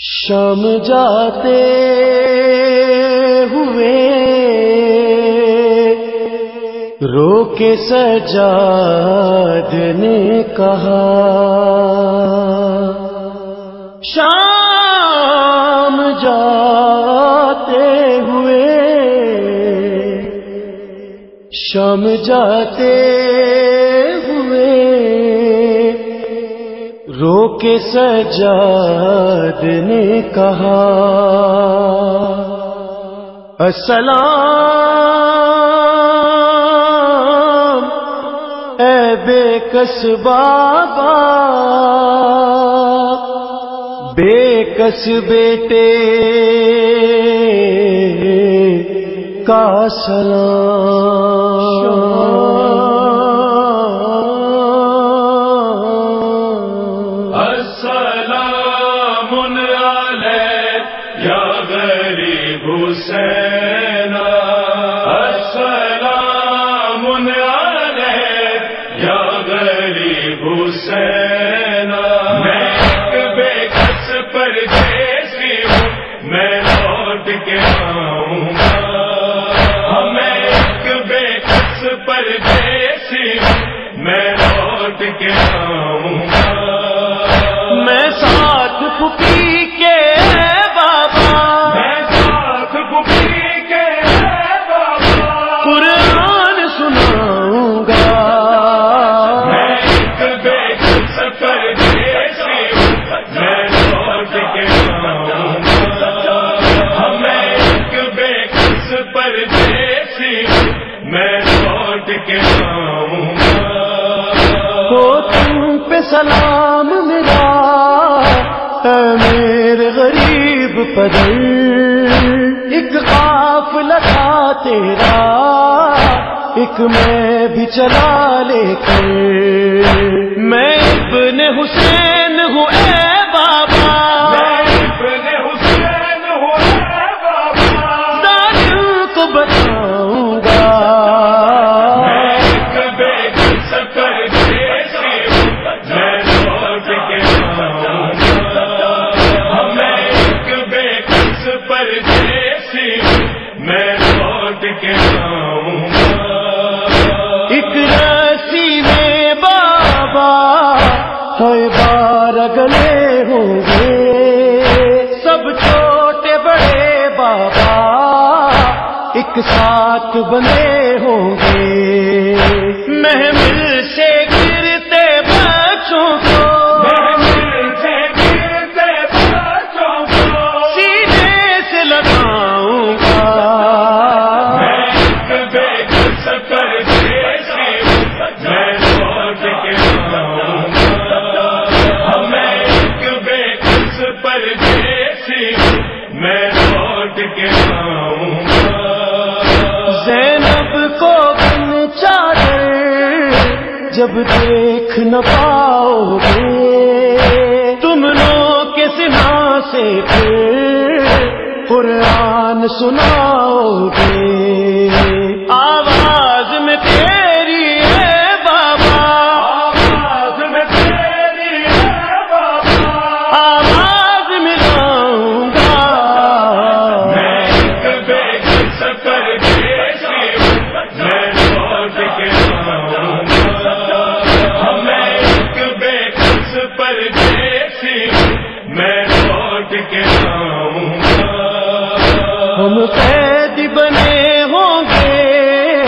شام جاتے ہوئے رو کے سجاد نے کہا۔ شام جاتے ہوئے شام جاتے رو کے سجاد نے کہا، السلام، اے بے کس بابا بے کس بیٹے کا سلام۔ حسین سلام میرا اے میرے غریب پدر ایک قافلہ تھا تیرا، ایک میں بھی چلا لے کر۔ میں ابن حسین ہوں، اے بابا۔ مبارک لے ہوں گے۔ سب چھوٹے بڑے بابا ایک ساتھ بنے جب دیکھ نہ پاؤ گے تم لوگ کے سنا سے پھر قرآن سناؤ گے آواز قید بنے ہوں گے،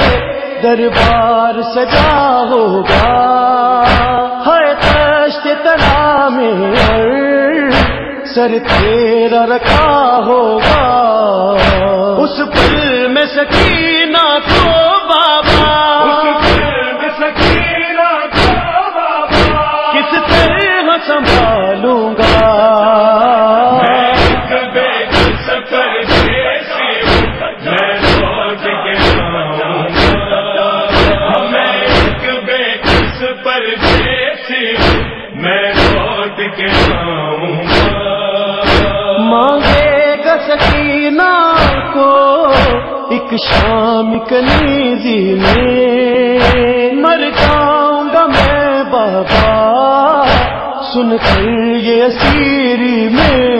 دربار سجا ہوگا۔ ہر کشت تلا میں سر تیرا رکھا ہوگا۔ اس پل میں سکی ایک شام کنیزی میں مر جاؤں گا میں بابا سن کر یہ سیری میں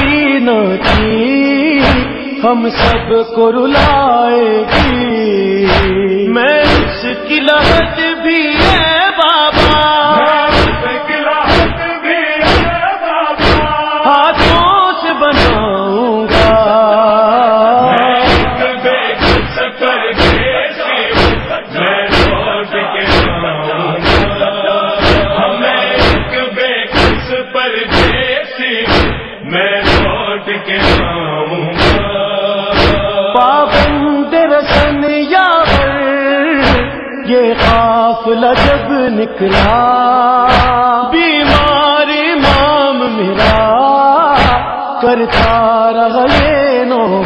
سکینہ کی ہم سب کو رلائے گی۔ میں اس کی لہت بھی ہے بابا۔ ہاتھوں سے بناؤں گا۔ میں پابند رسن یاور یہ قافلہ جب نکلا۔ بیماری مام میرا کرتا رہے نو